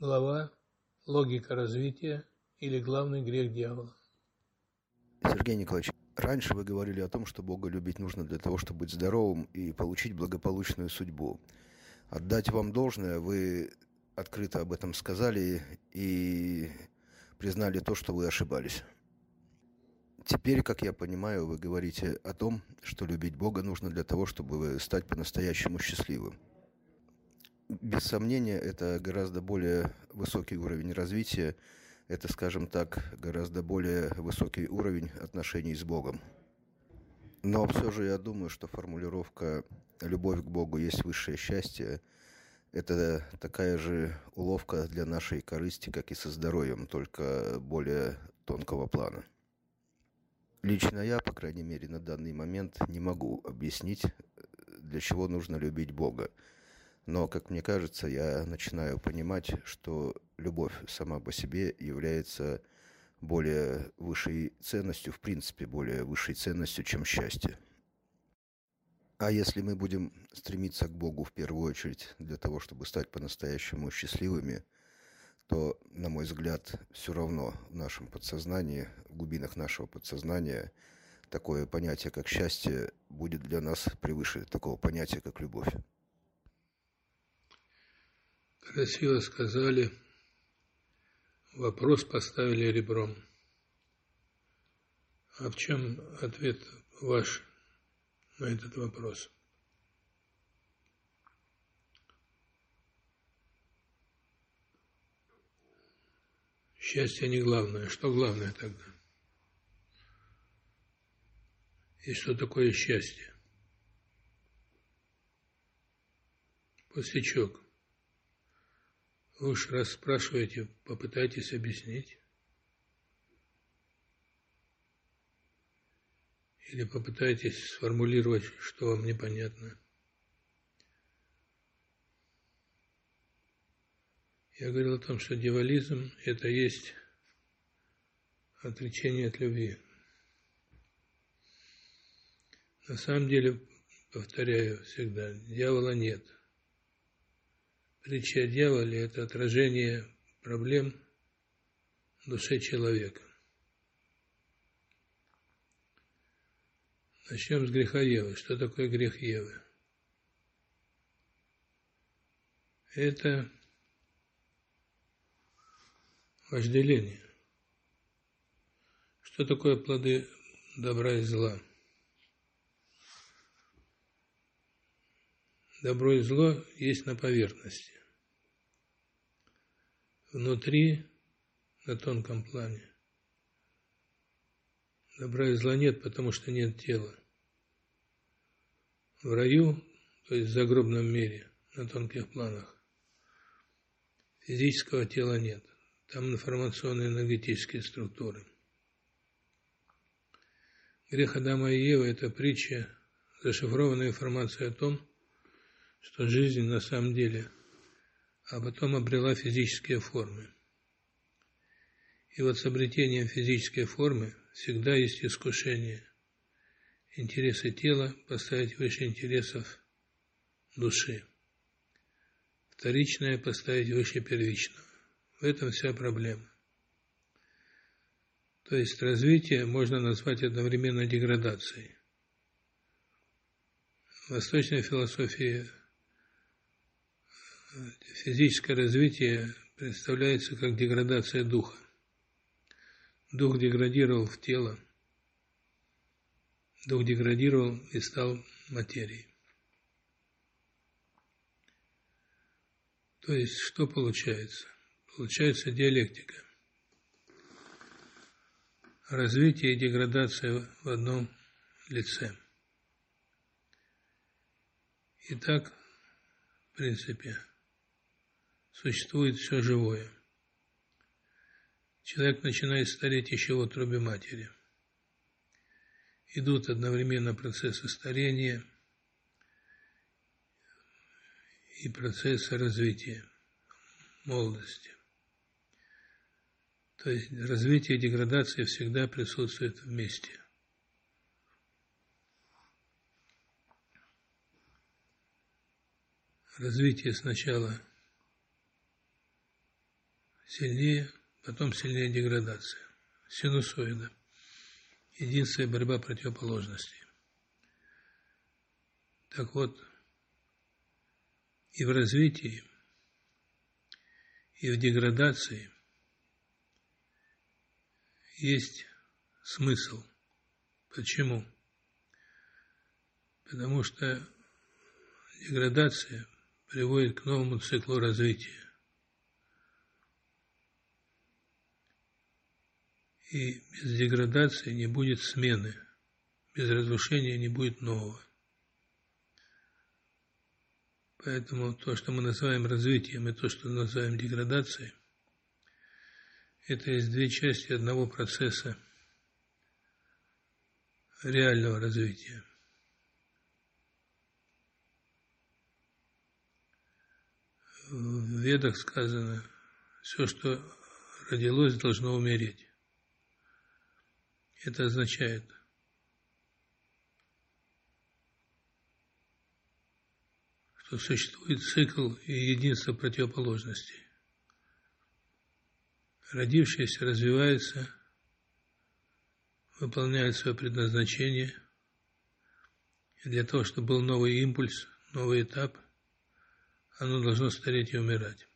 глава «Логика развития» или «Главный грех дьявола». Сергей Николаевич, раньше вы говорили о том, что Бога любить нужно для того, чтобы быть здоровым и получить благополучную судьбу. Отдать вам должное, вы открыто об этом сказали и признали то, что вы ошибались. Теперь, как я понимаю, вы говорите о том, что любить Бога нужно для того, чтобы стать по-настоящему счастливым. Без сомнения, это гораздо более высокий уровень развития, это, скажем так, гораздо более высокий уровень отношений с Богом. Но все же я думаю, что формулировка «любовь к Богу есть высшее счастье» – это такая же уловка для нашей корысти, как и со здоровьем, только более тонкого плана. Лично я, по крайней мере, на данный момент не могу объяснить, для чего нужно любить Бога. Но, как мне кажется, я начинаю понимать, что любовь сама по себе является более высшей ценностью, в принципе, более высшей ценностью, чем счастье. А если мы будем стремиться к Богу в первую очередь для того, чтобы стать по-настоящему счастливыми, то, на мой взгляд, все равно в нашем подсознании, в глубинах нашего подсознания, такое понятие, как счастье, будет для нас превыше такого понятия, как любовь. Красиво сказали, вопрос поставили ребром. А в чем ответ ваш на этот вопрос? Счастье не главное. Что главное тогда? И что такое счастье? Пустячок. Вы уж раз спрашиваете, попытайтесь объяснить. Или попытайтесь сформулировать, что вам непонятно. Я говорил о том, что дьяволизм – это есть отречение от любви. На самом деле, повторяю всегда, дьявола нет – Притча о дьяволе – это отражение проблем души человека. Начнем с греха Евы. Что такое грех Евы? Это вожделение. Что такое плоды добра и зла? Добро и зло есть на поверхности. Внутри, на тонком плане, добра и зла нет, потому что нет тела. В раю, то есть в загробном мире, на тонких планах, физического тела нет. Там информационные энергетические структуры. Грех Адама и Евы – это притча, зашифрованная информация о том, что жизнь на самом деле, а потом обрела физические формы. И вот с обретением физической формы всегда есть искушение. Интересы тела поставить выше интересов души. Вторичное поставить выше первичного. В этом вся проблема. То есть развитие можно назвать одновременно деградацией. В восточной философии физическое развитие представляется как деградация духа. Дух деградировал в тело, дух деградировал и стал материей. То есть, что получается? Получается диалектика. Развитие и деградация в одном лице. Итак, в принципе, существует все живое. Человек начинает стареть еще в утробе матери. Идут одновременно процессы старения и процессы развития молодости. То есть развитие и деградация всегда присутствуют вместе. Развитие сначала сильнее, потом сильнее деградация. Синусоида. Единственная борьба противоположностей. Так вот, и в развитии, и в деградации есть смысл. Почему? Потому что деградация приводит к новому циклу развития. И без деградации не будет смены, без разрушения не будет нового. Поэтому то, что мы называем развитием, и то, что называем деградацией, это есть две части одного процесса реального развития. В Ведах сказано, все, что родилось, должно умереть. Это означает, что существует цикл и единство противоположностей. Родившийся развивается, выполняет свое предназначение. И для того, чтобы был новый импульс, новый этап, оно должно стареть и умирать.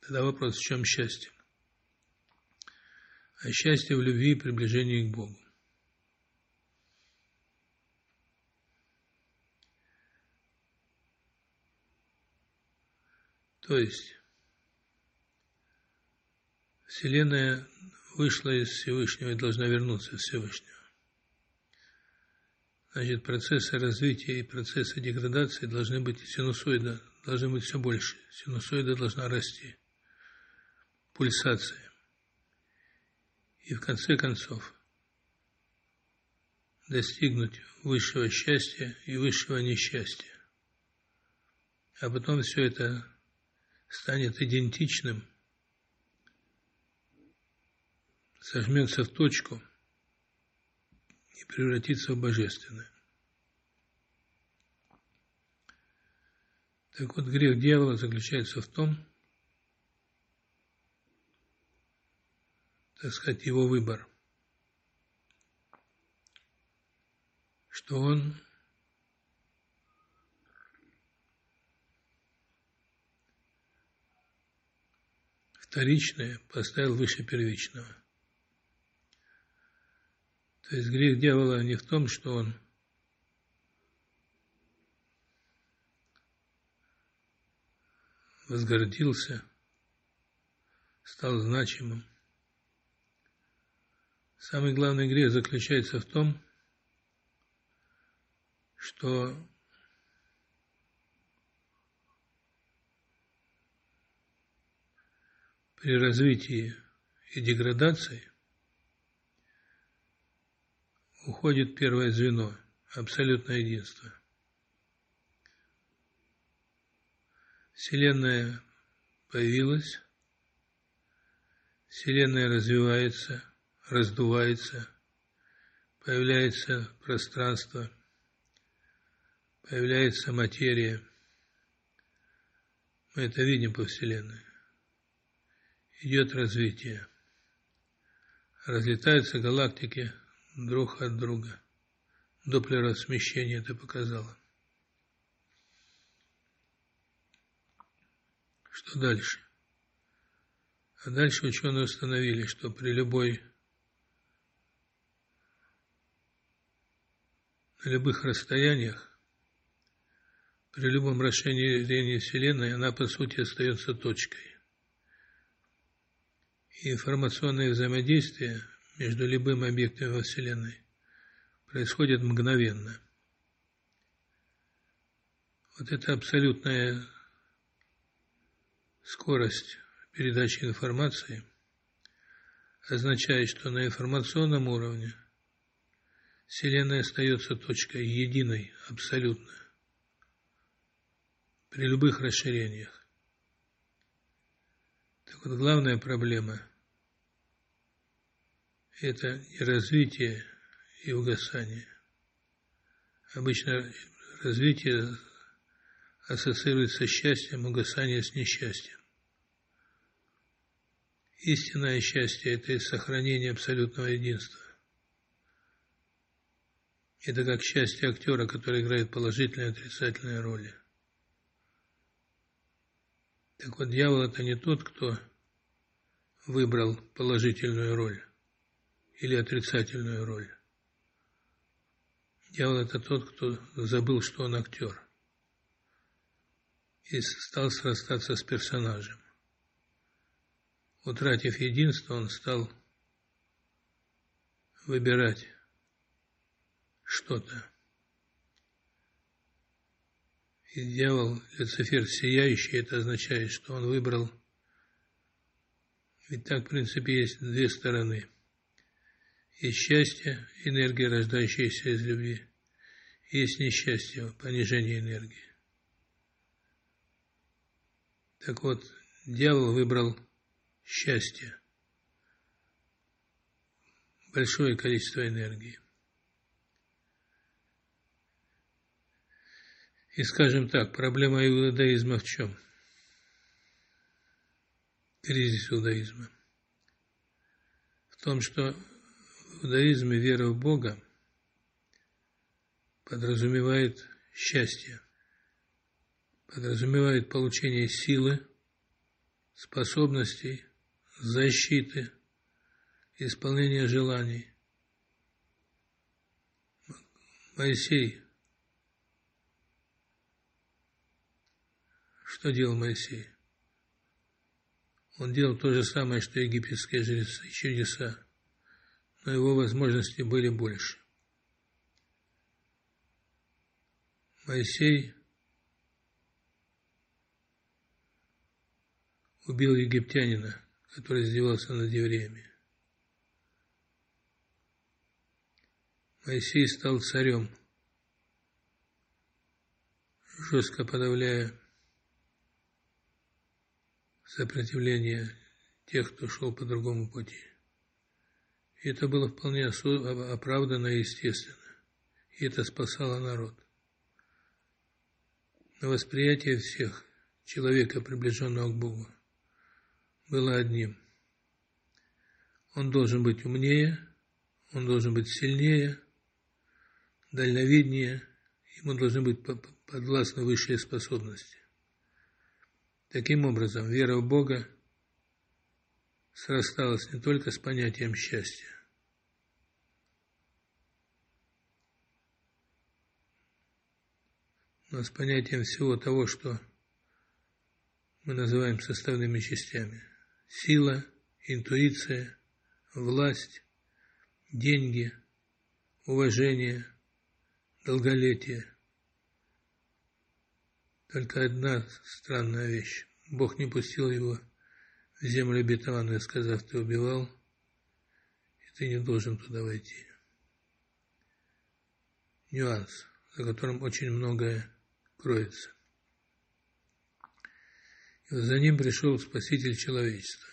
Тогда вопрос, в чем счастье? А счастье в любви и приближении к Богу. То есть Вселенная вышла из Всевышнего и должна вернуться в Всевышнего. Значит, процессы развития и процессы деградации должны быть синусоида, должны быть все больше. Синусоида должна расти. Пульсация. И в конце концов достигнуть высшего счастья и высшего несчастья. А потом все это станет идентичным, сожмется в точку и превратится в божественное. Так вот, грех дьявола заключается в том, так сказать, его выбор, что он вторичное поставил выше первичного. То есть грех дьявола не в том, что он возгордился, стал значимым. Самый главный грех заключается в том, что при развитии и деградации уходит первое звено, абсолютное единство. Вселенная появилась, Вселенная развивается, раздувается, появляется пространство, появляется материя. Мы это видим по Вселенной идет развитие. Разлетаются галактики друг от друга. Доплера смещения это показало. Что дальше? А дальше ученые установили, что при любой любых расстояниях, при любом расширении Вселенной, она по сути остается точкой и информационное взаимодействие между любым объектом во Вселенной происходит мгновенно. Вот эта абсолютная скорость передачи информации означает, что на информационном уровне Вселенная остается точкой единой, абсолютно, при любых расширениях. Так вот, главная проблема – это и развитие, и угасание. Обычно развитие ассоциируется с счастьем, угасание с несчастьем. Истинное счастье – это сохранение абсолютного единства. Это как счастье актера, который играет положительные и отрицательные роли. Так вот, дьявол – это не тот, кто выбрал положительную роль или отрицательную роль. Дьявол – это тот, кто забыл, что он актер, и стал срастаться с персонажем. Утратив единство, он стал выбирать что-то. И дьявол, Люцифер сияющий, это означает, что он выбрал ведь так, в принципе, есть две стороны. Есть счастье, энергия, рождающаяся из любви. Есть несчастье, понижение энергии. Так вот, дьявол выбрал счастье. Большое количество энергии. И скажем так, проблема иудаизма в чем? кризис иудаизма. В том, что в иудаизме вера в Бога подразумевает счастье, подразумевает получение силы, способностей, защиты, исполнения желаний. Моисей. Что делал Моисей? Он делал то же самое, что египетские жрецы, чудеса, но его возможности были больше. Моисей убил египтянина, который издевался над евреями. Моисей стал царем, жестко подавляя сопротивление тех, кто шел по другому пути. И это было вполне оправданно и естественно. И это спасало народ. Но восприятие всех человека, приближенного к Богу, было одним. Он должен быть умнее, он должен быть сильнее, дальновиднее, ему должны быть подвластны высшие способности. Таким образом, вера в Бога срасталась не только с понятием счастья, но с понятием всего того, что мы называем составными частями. Сила, интуиция, власть, деньги, уважение, долголетие – только одна странная вещь. Бог не пустил его в землю обетованную, сказав, ты убивал, и ты не должен туда войти. Нюанс, за которым очень многое кроется. И за ним пришел Спаситель человечества,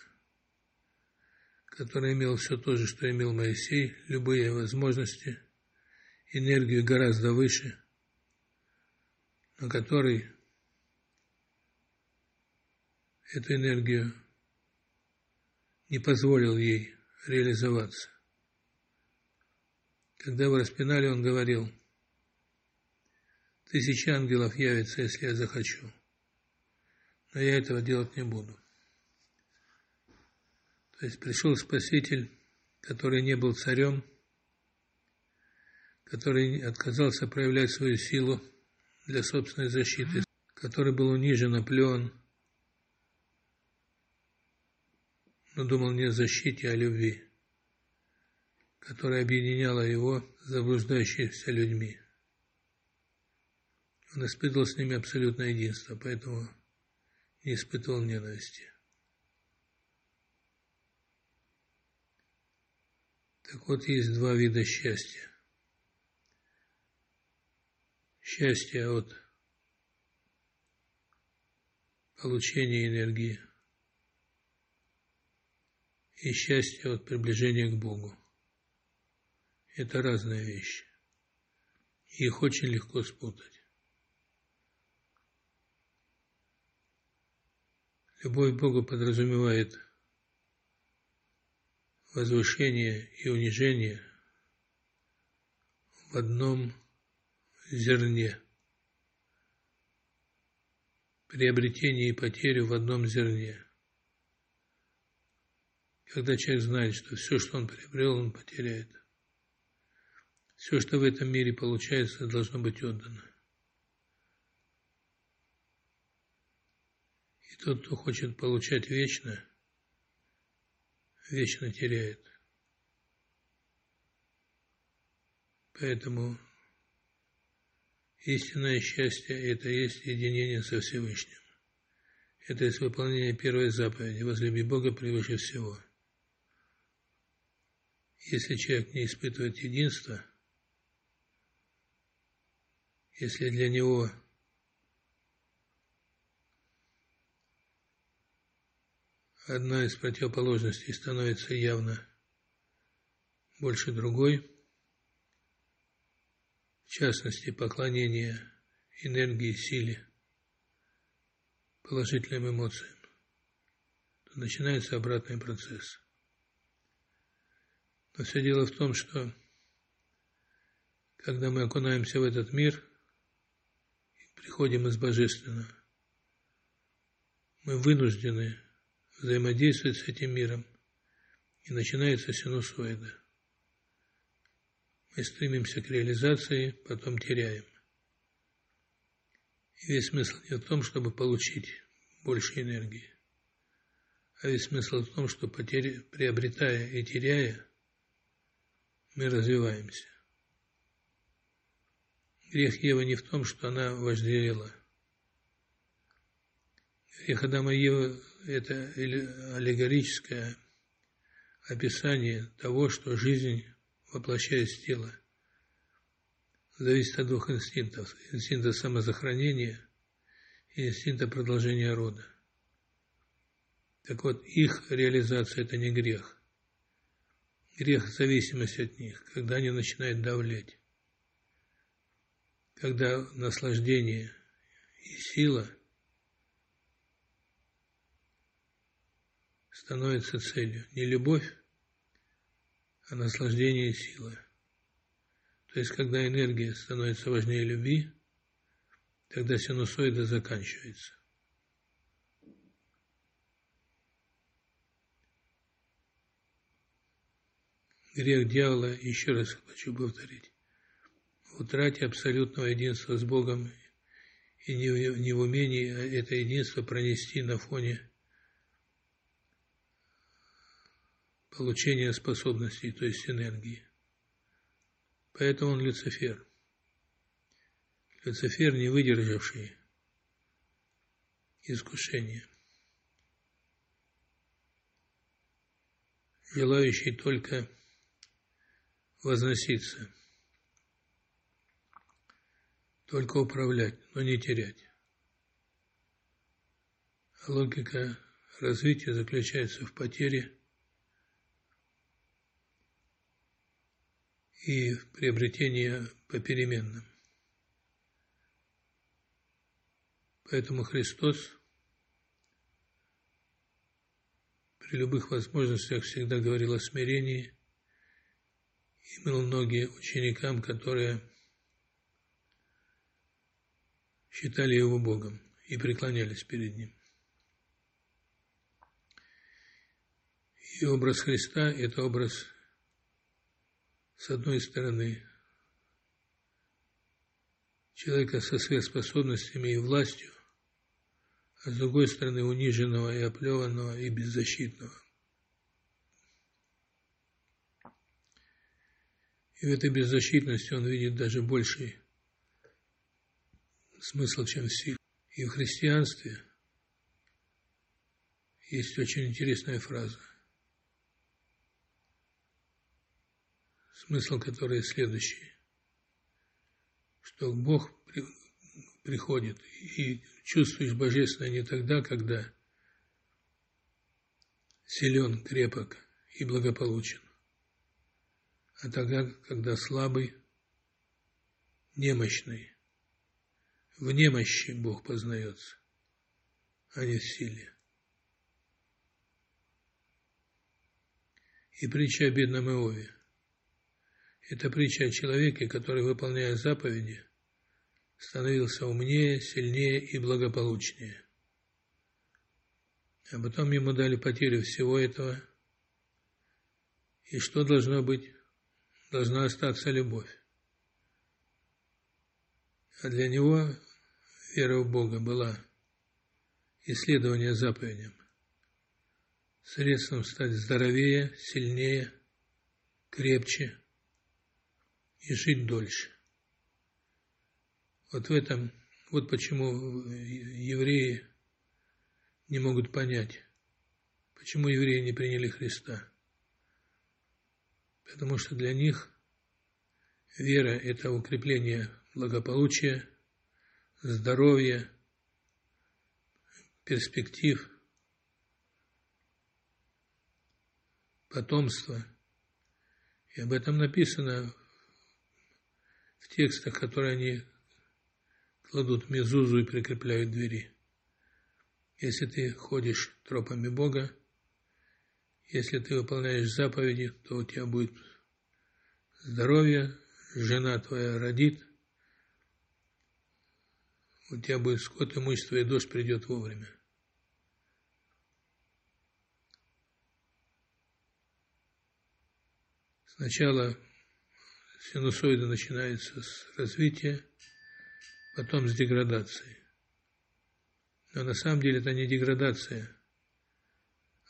который имел все то же, что имел Моисей, любые возможности, энергию гораздо выше, но который эту энергию, не позволил ей реализоваться. Когда его распинали, он говорил, тысячи ангелов явится, если я захочу, но я этого делать не буду. То есть пришел Спаситель, который не был царем, который отказался проявлять свою силу для собственной защиты, который был унижен, оплен, но думал не о защите, а о любви, которая объединяла его с людьми. Он испытывал с ними абсолютное единство, поэтому не испытывал ненависти. Так вот, есть два вида счастья. Счастье от получения энергии – и счастье от приближения к Богу. Это разные вещи. Их очень легко спутать. Любовь к Богу подразумевает возвышение и унижение в одном зерне. Приобретение и потерю в одном зерне. Когда человек знает, что все, что он приобрел, он потеряет. Все, что в этом мире получается, должно быть отдано. И тот, кто хочет получать вечно, вечно теряет. Поэтому истинное счастье – это есть единение со Всевышним. Это есть выполнение первой заповеди – возлюби Бога превыше всего. Если человек не испытывает единства, если для него одна из противоположностей становится явно больше другой – в частности, поклонение энергии, силе, положительным эмоциям, то начинается обратный процесс. Но все дело в том, что когда мы окунаемся в этот мир и приходим из Божественного, мы вынуждены взаимодействовать с этим миром, и начинается синусоида. Мы стремимся к реализации, потом теряем. И весь смысл не в том, чтобы получить больше энергии, а весь смысл в том, что потери, приобретая и теряя, мы развиваемся. Грех Евы не в том, что она вожделела. Грех Адама и Евы – это аллегорическое описание того, что жизнь воплощаясь в тело, зависит от двух инстинктов. Инстинкта самосохранения и инстинкта продолжения рода. Так вот, их реализация – это не грех. Грех – зависимость от них, когда они начинают давлеть. Когда наслаждение и сила становятся целью. Не любовь, а наслаждение и сила. То есть, когда энергия становится важнее любви, тогда синусоида заканчивается. Грех дьявола, еще раз хочу повторить, в утрате абсолютного единства с Богом и не в умении это единство пронести на фоне получения способностей, то есть энергии. Поэтому он Люцифер. Люцифер, не выдержавший искушения, желающий только возноситься, только управлять, но не терять. логика развития заключается в потере и приобретение по переменным. Поэтому Христос при любых возможностях всегда говорил о смирении и был многие ученикам, которые считали его Богом и преклонялись перед ним. И образ Христа – это образ с одной стороны, человека со сверхспособностями и властью, а с другой стороны, униженного и оплеванного и беззащитного. И в этой беззащитности он видит даже больший смысл, чем в силе. И в христианстве есть очень интересная фраза. смысл которой следующий, что Бог приходит и чувствуешь божественное не тогда, когда силен, крепок и благополучен, а тогда, когда слабый, немощный. В немощи Бог познается, а не в силе. и притча о бедном Иове. Это притча о человеке, который, выполняя заповеди, становился умнее, сильнее и благополучнее. А потом ему дали потерю всего этого. И что должно быть? Должна остаться любовь. А для него вера в Бога была исследование заповедям, средством стать здоровее, сильнее, крепче и жить дольше. Вот в этом, вот почему евреи не могут понять, почему евреи не приняли Христа. Потому что для них вера – это укрепление благополучия, здоровья, перспектив, потомства. И об этом написано в текстах, которые они кладут мезузу и прикрепляют двери. Если ты ходишь тропами Бога, если ты выполняешь заповеди, то у тебя будет здоровье, жена твоя родит, у тебя будет скот, имущество, и дождь придет вовремя. Сначала синусоида начинается с развития, потом с деградации. Но на самом деле это не деградация,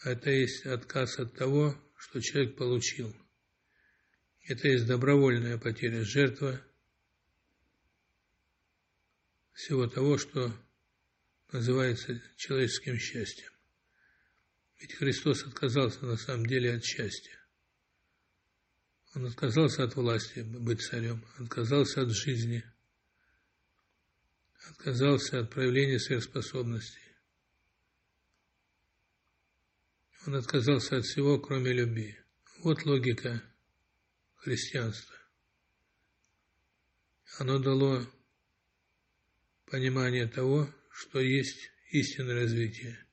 это есть отказ от того, что человек получил. Это есть добровольная потеря, жертва всего того, что называется человеческим счастьем. Ведь Христос отказался на самом деле от счастья. Он отказался от власти быть царем, отказался от жизни, отказался от проявления сверхспособностей. Он отказался от всего, кроме любви. Вот логика христианства. Оно дало понимание того, что есть истинное развитие.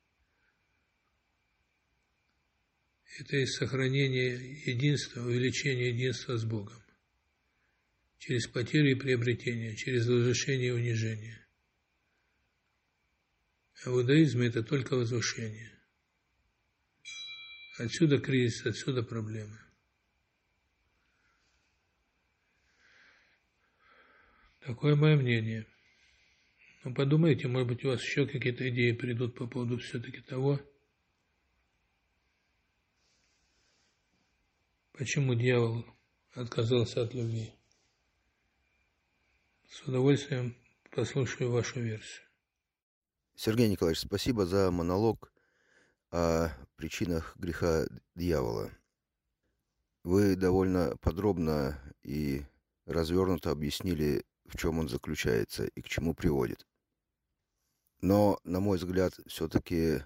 Это есть сохранение единства, увеличение единства с Богом. Через потерю и приобретение, через возвышение и унижение. А в иудаизме это только возвышение. Отсюда кризис, отсюда проблемы. Такое мое мнение. Ну, подумайте, может быть, у вас еще какие-то идеи придут по поводу все-таки того, Почему дьявол отказался от любви? С удовольствием послушаю вашу версию. Сергей Николаевич, спасибо за монолог о причинах греха дьявола. Вы довольно подробно и развернуто объяснили, в чем он заключается и к чему приводит. Но, на мой взгляд, все-таки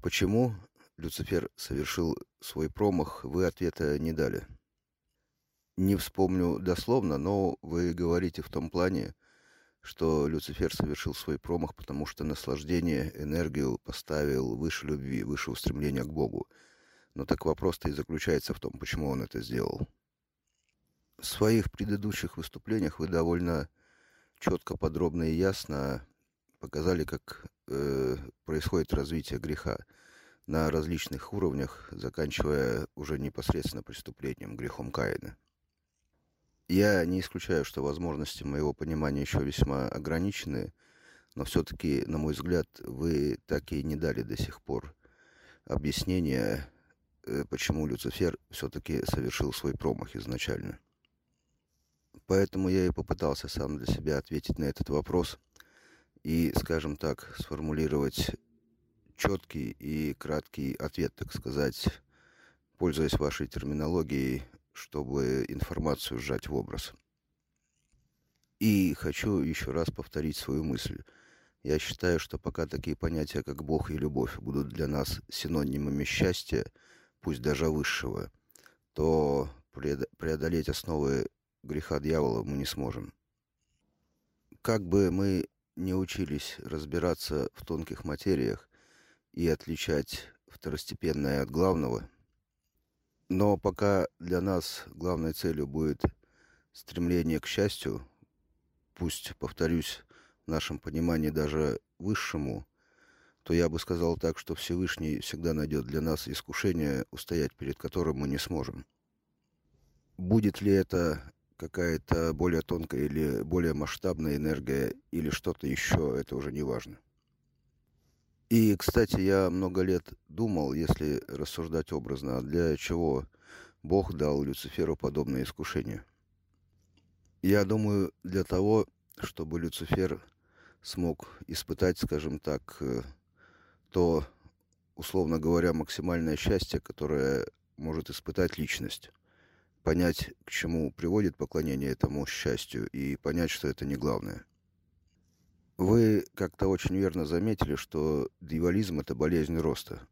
почему Люцифер совершил свой промах, вы ответа не дали. Не вспомню дословно, но вы говорите в том плане, что Люцифер совершил свой промах, потому что наслаждение, энергию поставил выше любви, выше устремления к Богу. Но так вопрос-то и заключается в том, почему он это сделал. В своих предыдущих выступлениях вы довольно четко, подробно и ясно показали, как э, происходит развитие греха на различных уровнях, заканчивая уже непосредственно преступлением, грехом Каина. Я не исключаю, что возможности моего понимания еще весьма ограничены, но все-таки, на мой взгляд, вы так и не дали до сих пор объяснения, э, почему Люцифер все-таки совершил свой промах изначально. Поэтому я и попытался сам для себя ответить на этот вопрос и, скажем так, сформулировать четкий и краткий ответ, так сказать, пользуясь вашей терминологией, чтобы информацию сжать в образ. И хочу еще раз повторить свою мысль. Я считаю, что пока такие понятия, как Бог и любовь, будут для нас синонимами счастья, пусть даже высшего, то преодолеть основы греха дьявола мы не сможем. Как бы мы не учились разбираться в тонких материях, и отличать второстепенное от главного, Но пока для нас главной целью будет стремление к счастью, пусть, повторюсь, в нашем понимании даже высшему, то я бы сказал так, что Всевышний всегда найдет для нас искушение, устоять перед которым мы не сможем. Будет ли это какая-то более тонкая или более масштабная энергия или что-то еще, это уже не важно. И, кстати, я много лет думал, если рассуждать образно, для чего Бог дал Люциферу подобное искушение. Я думаю, для того, чтобы Люцифер смог испытать, скажем так, э, то, условно говоря, максимальное счастье, которое может испытать личность. Понять, к чему приводит поклонение этому счастью, и понять, что это не главное. Вы как-то очень верно заметили, что дьяволизм – это болезнь роста.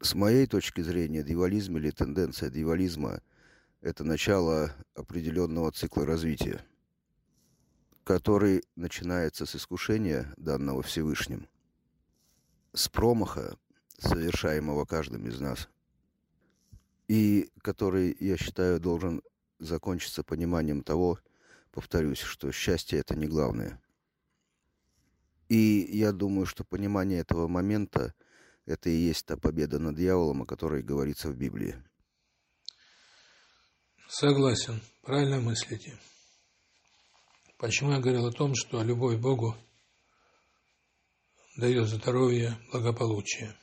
С моей точки зрения, дьяволизм или тенденция дьяволизма – это начало определенного цикла развития, который начинается с искушения, данного Всевышним – с промаха, совершаемого каждым из нас, и который, я считаю, должен закончиться пониманием того, повторюсь, что счастье это не главное. И я думаю, что понимание этого момента это и есть та победа над дьяволом, о которой говорится в Библии. Согласен, правильно мыслите. Почему я говорил о том, что любовь к Богу дает здоровье, благополучие.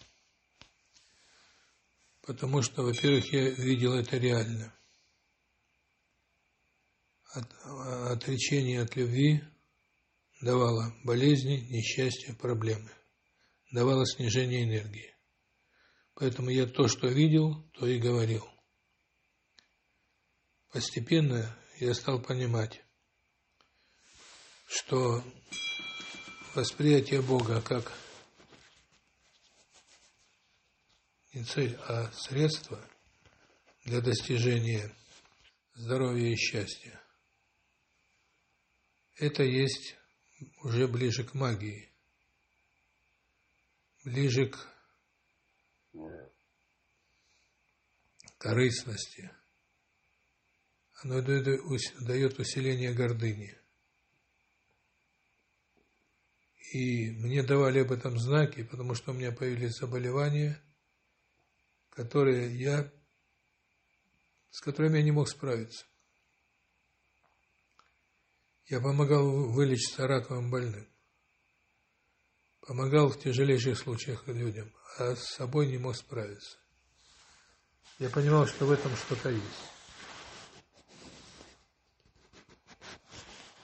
Потому что, во-первых, я видел это реально. От, отречение от любви давало болезни, несчастья, проблемы. Давало снижение энергии. Поэтому я то, что видел, то и говорил. Постепенно я стал понимать, что восприятие Бога как не цель, а средство для достижения здоровья и счастья. Это есть уже ближе к магии, ближе к корыстности. Оно дает усиление гордыни. И мне давали об этом знаки, потому что у меня появились заболевания, которые я, с которыми я не мог справиться. Я помогал вылечиться раковым больным. Помогал в тяжелейших случаях людям, а с собой не мог справиться. Я понимал, что в этом что-то есть.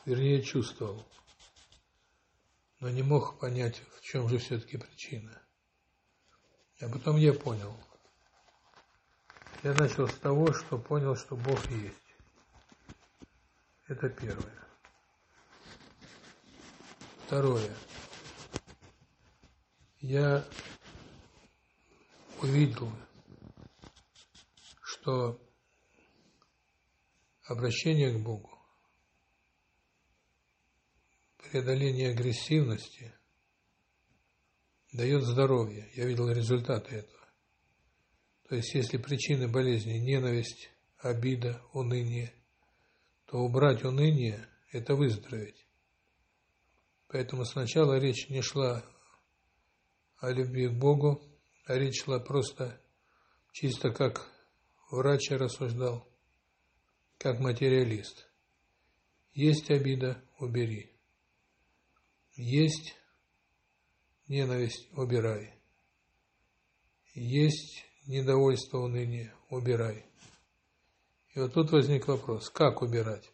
Вернее, чувствовал но не мог понять, в чем же все-таки причина. А потом я понял. Я начал с того, что понял, что Бог есть. Это первое. Второе. Я увидел, что обращение к Богу преодоление агрессивности дает здоровье. Я видел результаты этого. То есть, если причины болезни ненависть, обида, уныние, то убрать уныние – это выздороветь. Поэтому сначала речь не шла о любви к Богу, а речь шла просто чисто как врач рассуждал, как материалист. Есть обида – убери. Есть ненависть – убирай. Есть недовольство, уныние – убирай. И вот тут возник вопрос, как убирать?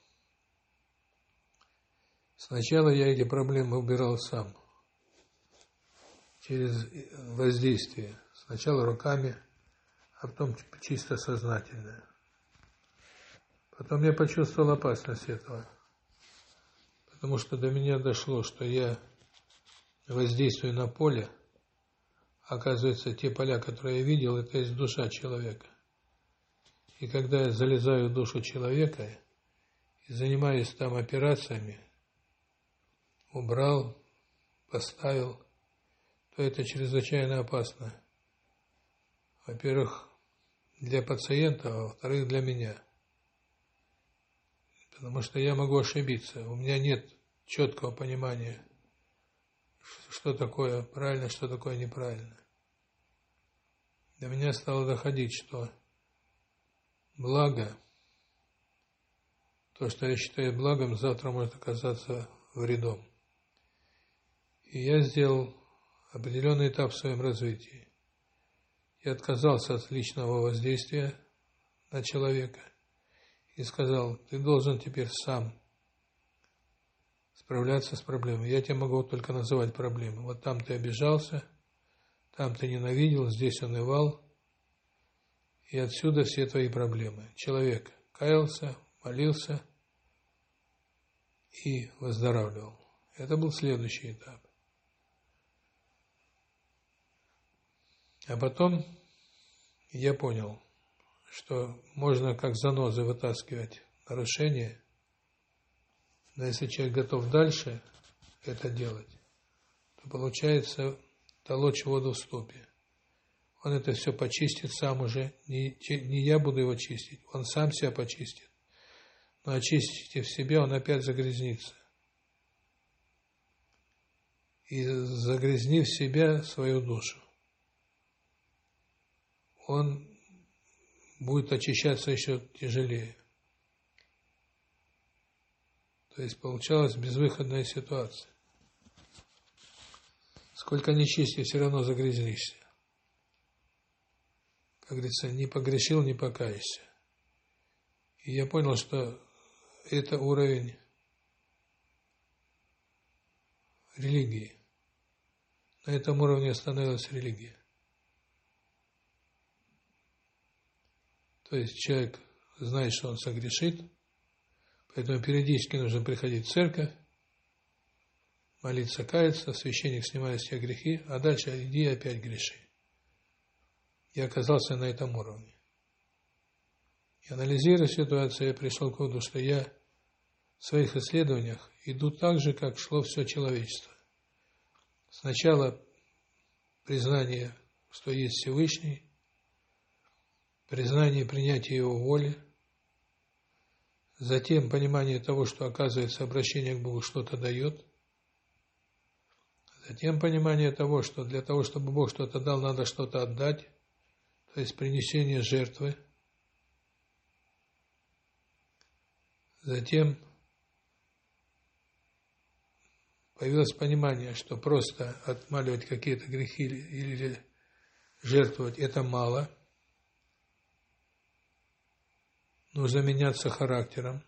Сначала я эти проблемы убирал сам, через воздействие. Сначала руками, а потом чисто сознательно. Потом я почувствовал опасность этого – Потому что до меня дошло, что я воздействую на поле, оказывается, те поля, которые я видел, это есть душа человека. И когда я залезаю в душу человека и занимаюсь там операциями, убрал, поставил, то это чрезвычайно опасно. Во-первых, для пациента, а во-вторых, для меня. Потому что я могу ошибиться. У меня нет четкого понимания, что такое правильно, что такое неправильно. До меня стало доходить, что благо, то, что я считаю благом, завтра может оказаться вредом. И я сделал определенный этап в своем развитии. Я отказался от личного воздействия на человека и сказал, ты должен теперь сам справляться с проблемой. Я тебе могу только называть проблемы. Вот там ты обижался, там ты ненавидел, здесь унывал. И отсюда все твои проблемы. Человек каялся, молился и выздоравливал. Это был следующий этап. А потом я понял, что можно как занозы вытаскивать нарушения, но если человек готов дальше это делать, то получается толочь воду в ступе. Он это все почистит сам уже, не, не я буду его чистить, он сам себя почистит. Но очистите в себе, он опять загрязнится. И загрязнив себя, свою душу, он будет очищаться еще тяжелее. То есть получалась безвыходная ситуация. Сколько не чисти, все равно загрязнишься. Как говорится, не погрешил, не покаешься. И я понял, что это уровень религии. На этом уровне остановилась религия. То есть человек знает, что он согрешит, поэтому периодически нужно приходить в церковь, молиться, каяться, священник снимает все грехи, а дальше иди опять греши. Я оказался на этом уровне. И анализируя ситуацию, я пришел к выводу, что я в своих исследованиях иду так же, как шло все человечество. Сначала признание, что есть Всевышний, признание и принятие его воли, затем понимание того, что оказывается обращение к Богу что-то дает, затем понимание того, что для того, чтобы Бог что-то дал, надо что-то отдать, то есть принесение жертвы, затем появилось понимание, что просто отмаливать какие-то грехи или жертвовать – это мало – нужно меняться характером,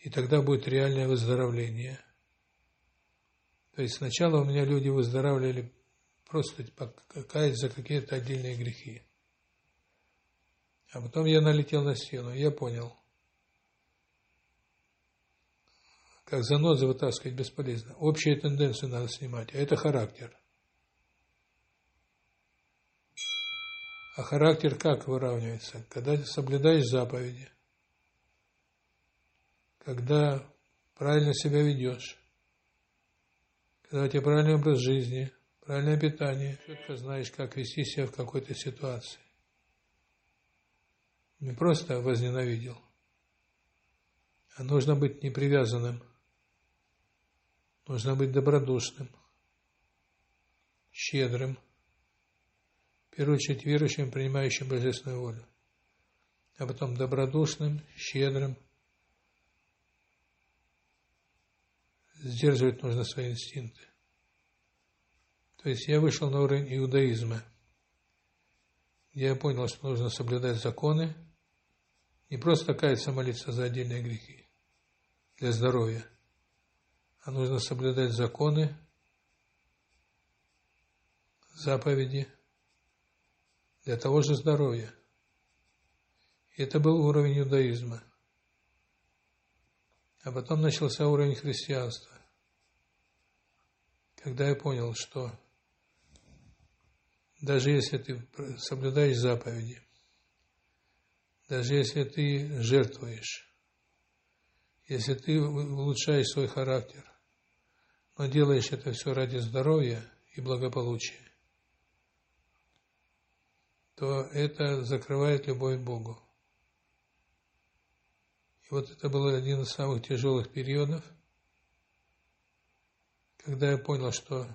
и тогда будет реальное выздоровление. То есть сначала у меня люди выздоравливали просто каясь за какие-то отдельные грехи. А потом я налетел на стену, я понял, как занозы вытаскивать бесполезно. Общие тенденции надо снимать, а это характер. А характер как выравнивается? Когда ты соблюдаешь заповеди, когда правильно себя ведешь, когда у тебя правильный образ жизни, правильное питание, четко знаешь, как вести себя в какой-то ситуации. Не просто возненавидел, а нужно быть непривязанным, нужно быть добродушным, щедрым, первую очередь верующим, принимающим божественную волю, а потом добродушным, щедрым. Сдерживать нужно свои инстинкты. То есть я вышел на уровень иудаизма, я понял, что нужно соблюдать законы, не просто каяться молиться за отдельные грехи для здоровья, а нужно соблюдать законы, заповеди, для того же здоровья. Это был уровень иудаизма. А потом начался уровень христианства. Когда я понял, что даже если ты соблюдаешь заповеди, даже если ты жертвуешь, если ты улучшаешь свой характер, но делаешь это все ради здоровья и благополучия, то это закрывает любовь к Богу. И вот это был один из самых тяжелых периодов, когда я понял, что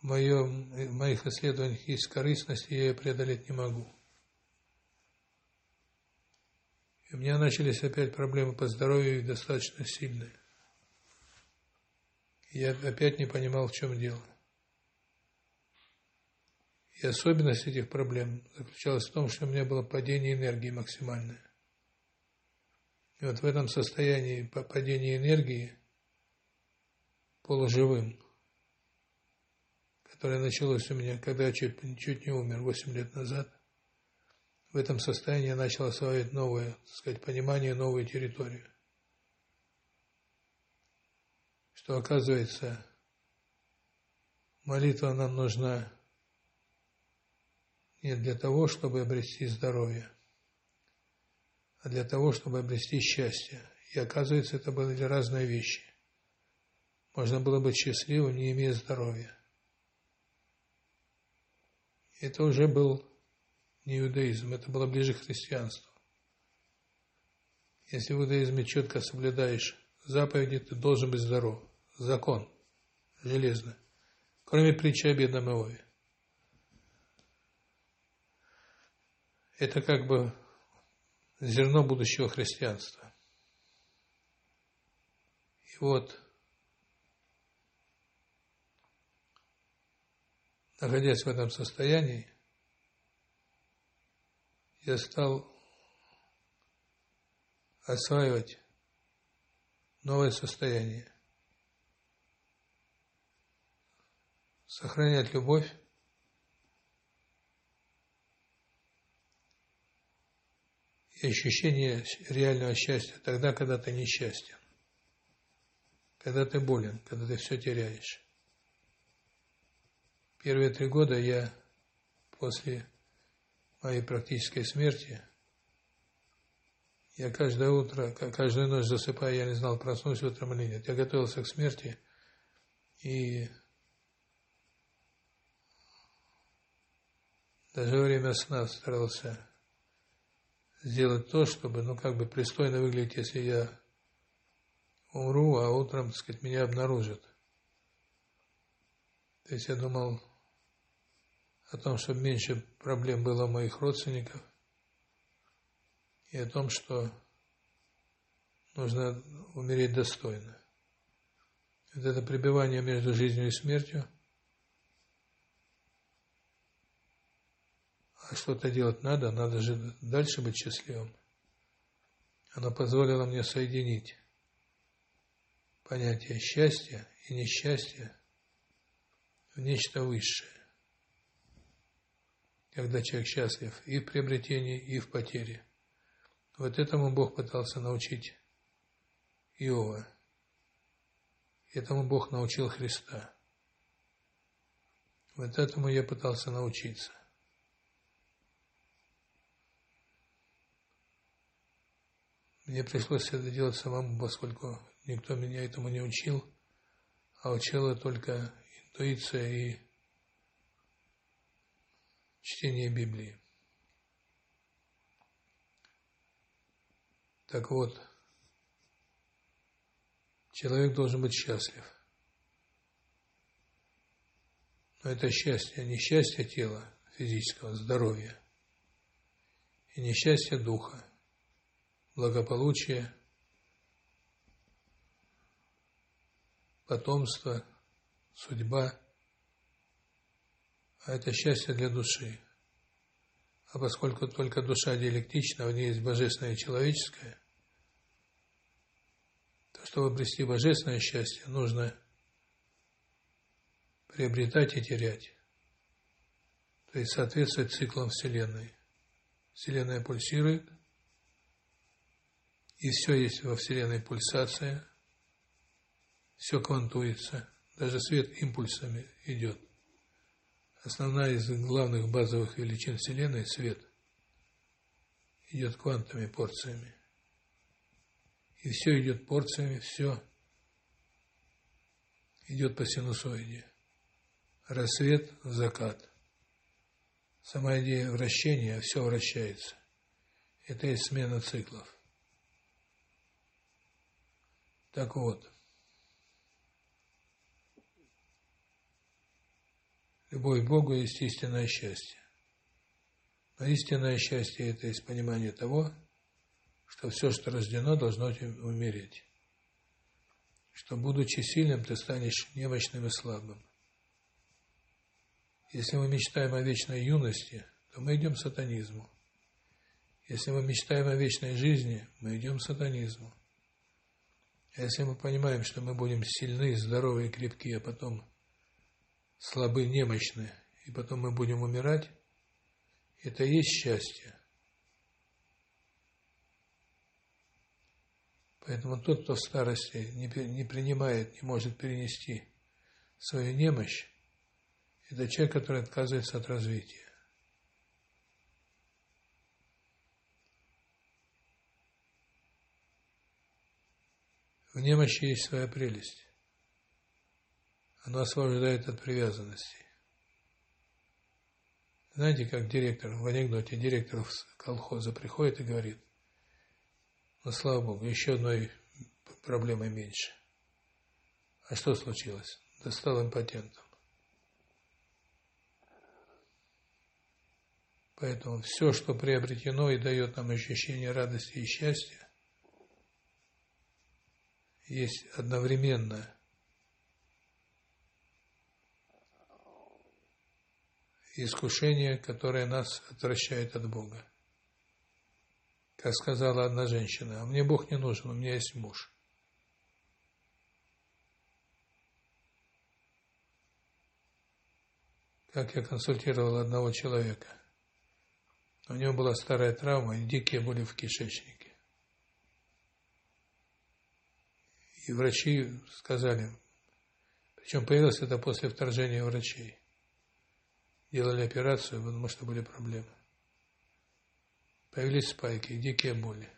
в, моем, в моих исследованиях есть корыстность, и я ее преодолеть не могу. И у меня начались опять проблемы по здоровью достаточно сильные. Я опять не понимал, в чем дело. И особенность этих проблем заключалась в том, что у меня было падение энергии максимальное. И вот в этом состоянии падения энергии полуживым, которое началось у меня, когда я чуть, чуть не умер 8 лет назад, в этом состоянии я начал осваивать новое, так сказать, понимание, новую территорию. Что оказывается, молитва нам нужна не для того, чтобы обрести здоровье, а для того, чтобы обрести счастье. И оказывается, это были разные вещи. Можно было быть счастливым, не имея здоровья. Это уже был не иудаизм, это было ближе к христианству. Если в иудаизме четко соблюдаешь заповеди, ты должен быть здоров. Закон. Железно. Кроме притчи о бедном Иове. Это как бы зерно будущего христианства. И вот, находясь в этом состоянии, я стал осваивать новое состояние. Сохранять любовь и ощущение реального счастья тогда, когда ты несчастен, когда ты болен, когда ты все теряешь. Первые три года я после моей практической смерти, я каждое утро, каждую ночь засыпая, я не знал, проснусь утром или нет. Я готовился к смерти и даже во время сна старался сделать то, чтобы, ну, как бы пристойно выглядеть, если я умру, а утром, так сказать, меня обнаружат. То есть я думал о том, чтобы меньше проблем было у моих родственников, и о том, что нужно умереть достойно. Вот это пребывание между жизнью и смертью – что-то делать надо, надо же дальше быть счастливым. Она позволила мне соединить понятие счастья и несчастья в нечто высшее. Когда человек счастлив и в приобретении, и в потере. Вот этому Бог пытался научить Иова. Этому Бог научил Христа. Вот этому я пытался научиться. Мне пришлось это делать самому, поскольку никто меня этому не учил, а учила только интуиция и чтение Библии. Так вот, человек должен быть счастлив. Но это счастье, не счастье тела физического, здоровья, и не счастье духа благополучие, потомство, судьба, а это счастье для души. А поскольку только душа диалектична, в ней есть божественное и человеческое, то чтобы обрести божественное счастье, нужно приобретать и терять. То есть соответствовать циклам Вселенной. Вселенная пульсирует – и все есть во Вселенной пульсация, все квантуется, даже свет импульсами идет. Основная из главных базовых величин Вселенной – свет – идет квантовыми порциями. И все идет порциями, все идет по синусоиде. Рассвет, закат. Сама идея вращения, все вращается. Это есть смена циклов. Так вот, любовь к Богу есть истинное счастье. Но истинное счастье – это есть понимание того, что все, что рождено, должно умереть. Что, будучи сильным, ты станешь немощным и слабым. Если мы мечтаем о вечной юности, то мы идем к сатанизму. Если мы мечтаем о вечной жизни, мы идем к сатанизму. Если мы понимаем, что мы будем сильны, здоровы и крепкие, а потом слабы, немощны, и потом мы будем умирать, это и есть счастье. Поэтому тот, кто в старости не, не принимает, не может перенести свою немощь, это человек, который отказывается от развития. В немощи есть своя прелесть. Она освобождает от привязанности. Знаете, как директор, в анекдоте директор колхоза приходит и говорит, ну, слава Богу, еще одной проблемой меньше. А что случилось? Да стал импотентом. Поэтому все, что приобретено и дает нам ощущение радости и счастья, есть одновременно искушение, которое нас отвращает от Бога. Как сказала одна женщина, а мне Бог не нужен, у меня есть муж. Как я консультировал одного человека. У него была старая травма, и дикие боли в кишечнике. И врачи сказали, причем появилось это после вторжения врачей делали операцию, потому что были проблемы. Появились спайки, дикие боли.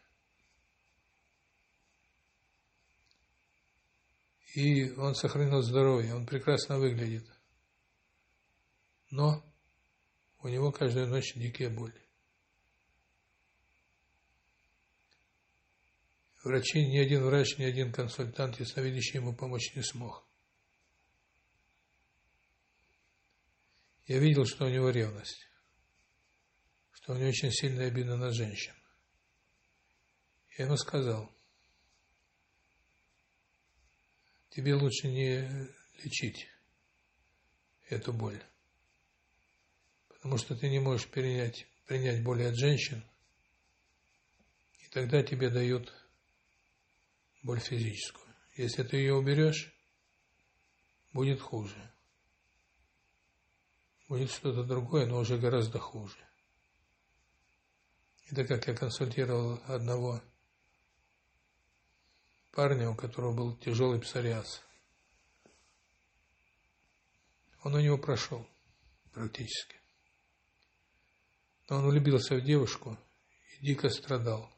И он сохранил здоровье, он прекрасно выглядит. Но у него каждую ночь дикие боли. Врачи, ни один врач, ни один консультант, ясновидящий ему помочь не смог. я видел, что у него ревность, что у него очень сильная обида на женщин. Я ему сказал, тебе лучше не лечить эту боль, потому что ты не можешь принять, принять боль от женщин, и тогда тебе дают боль физическую. Если ты ее уберешь, будет хуже будет что-то другое, но уже гораздо хуже. Это как я консультировал одного парня, у которого был тяжелый псориаз. Он у него прошел практически. Но он влюбился в девушку и дико страдал.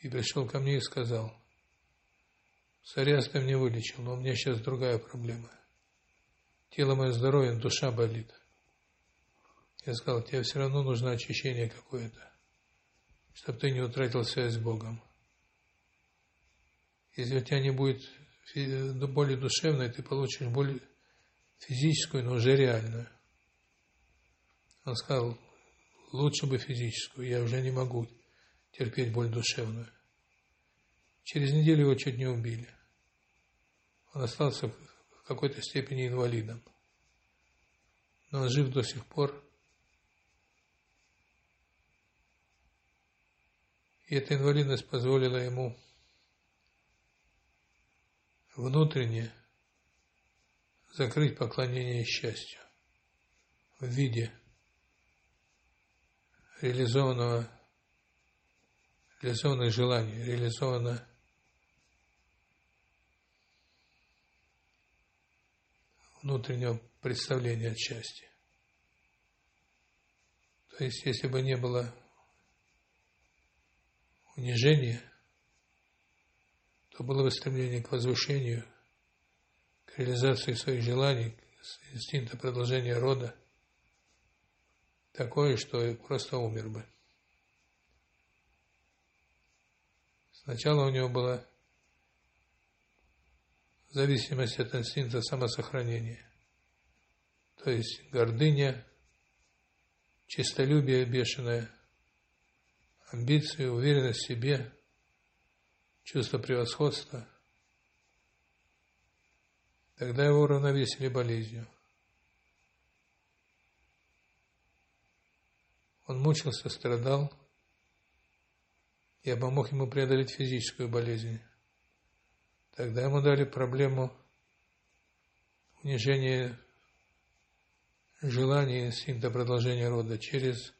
И пришел ко мне и сказал, псориаз ты мне вылечил, но у меня сейчас другая проблема. Тело мое здоровье, душа болит. Я сказал, тебе все равно нужно очищение какое-то, чтобы ты не утратил связь с Богом. Если у тебя не будет боли душевной, ты получишь боль физическую, но уже реальную. Он сказал, лучше бы физическую, я уже не могу терпеть боль душевную. Через неделю его чуть не убили. Он остался какой-то степени инвалидом. Но он жив до сих пор. И эта инвалидность позволила ему внутренне закрыть поклонение счастью в виде реализованного, реализованных желаний, реализованного внутреннего представления от счастья. То есть, если бы не было унижения, то было бы стремление к возвышению, к реализации своих желаний, инстинкта продолжения рода такое, что просто умер бы. Сначала у него была зависимость от инстинкта самосохранения. То есть гордыня, честолюбие бешеное, амбиции, уверенность в себе, чувство превосходства. Тогда его уравновесили болезнью. Он мучился, страдал. Я помог ему преодолеть физическую болезнь. Тогда ему дали проблему унижения желания инстинкта продолжения рода через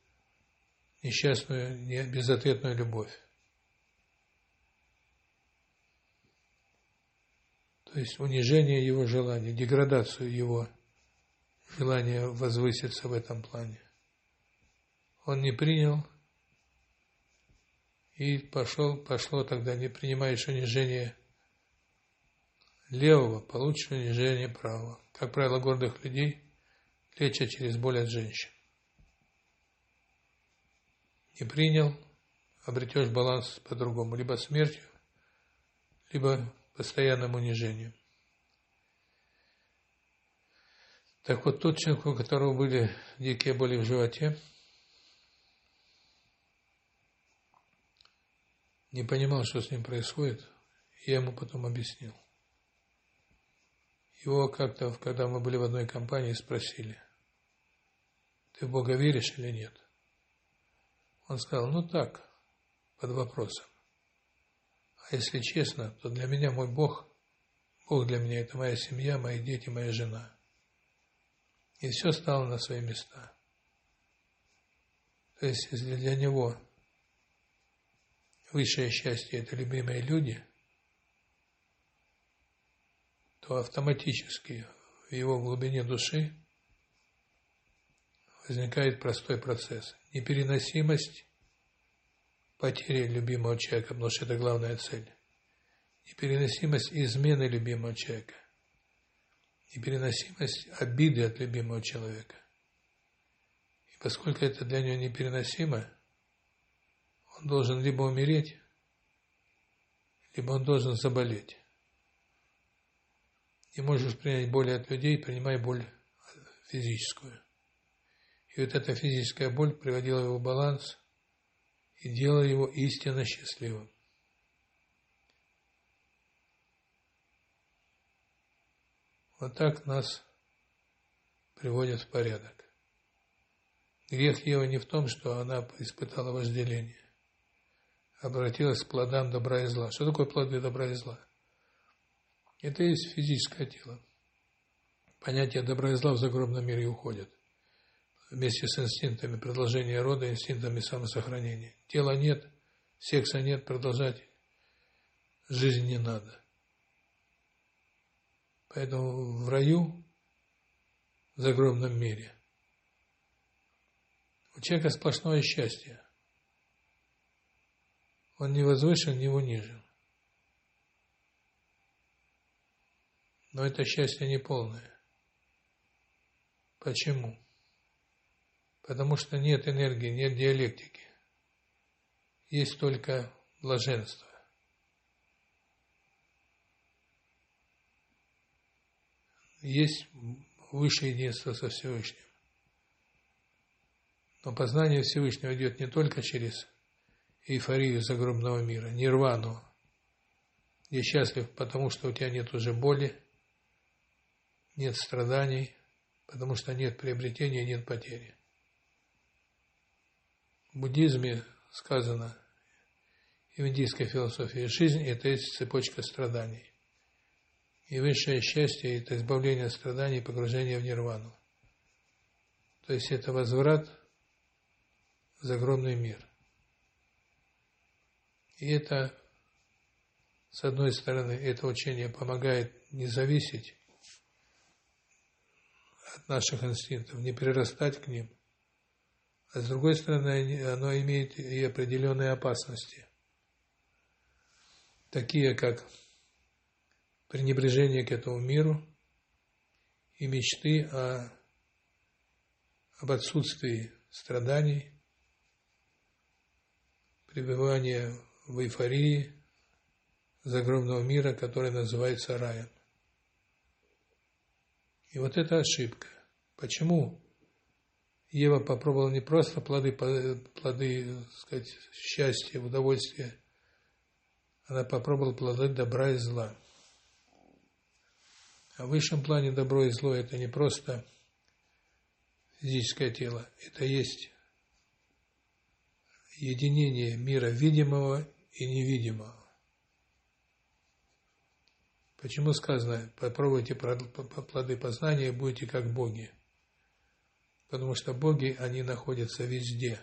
несчастную, безответную любовь. То есть унижение его желания, деградацию его желания возвыситься в этом плане. Он не принял, и пошел, пошло тогда, не принимаешь унижение левого, получишь унижение правого. Как правило, гордых людей лечат через боль от женщин. Не принял, обретешь баланс по-другому, либо смертью, либо постоянным унижением. Так вот, тот человек, у которого были дикие боли в животе, не понимал, что с ним происходит, я ему потом объяснил. Его как-то, когда мы были в одной компании, спросили, ты в Бога веришь или нет? Он сказал, ну так, под вопросом. А если честно, то для меня мой Бог, Бог для меня это моя семья, мои дети, моя жена. И все стало на свои места. То есть, если для него высшее счастье – это любимые люди, то автоматически в его глубине души возникает простой процесс. Непереносимость потери любимого человека, потому что это главная цель. Непереносимость измены любимого человека. Непереносимость обиды от любимого человека. И поскольку это для него непереносимо, он должен либо умереть, либо он должен заболеть. Не можешь принять боль от людей, принимай боль физическую. И вот эта физическая боль приводила его в баланс и делала его истинно счастливым. Вот так нас приводят в порядок. Грех Евы не в том, что она испытала вожделение обратилась к плодам добра и зла. Что такое плоды добра и зла? Это и есть физическое тело. Понятие добра и зла в загробном мире уходит. Вместе с инстинктами продолжения рода, инстинктами самосохранения. Тела нет, секса нет, продолжать жизнь не надо. Поэтому в раю, в загробном мире, у человека сплошное счастье. Он не возвышен, не унижен. Но это счастье не полное. Почему? Потому что нет энергии, нет диалектики. Есть только блаженство. Есть высшее единство со Всевышним. Но познание Всевышнего идет не только через эйфорию загробного мира, нирвану. Я счастлив, потому что у тебя нет уже боли, нет страданий, потому что нет приобретения, нет потери. В буддизме сказано, в индийской философии, жизнь – это есть цепочка страданий. И высшее счастье – это избавление от страданий и погружение в нирвану. То есть это возврат в загробный мир. И это, с одной стороны, это учение помогает не зависеть от наших инстинктов, не прирастать к ним. А с другой стороны, оно имеет и определенные опасности, такие как пренебрежение к этому миру и мечты о, об отсутствии страданий, пребывания в эйфории загробного мира, который называется раем. И вот это ошибка. Почему Ева попробовала не просто плоды, плоды, сказать, счастья, удовольствия, она попробовала плоды добра и зла. А в высшем плане добро и зло – это не просто физическое тело, это есть единение мира видимого и невидимого. Почему сказано, попробуйте плоды познания, будете как боги? Потому что боги, они находятся везде.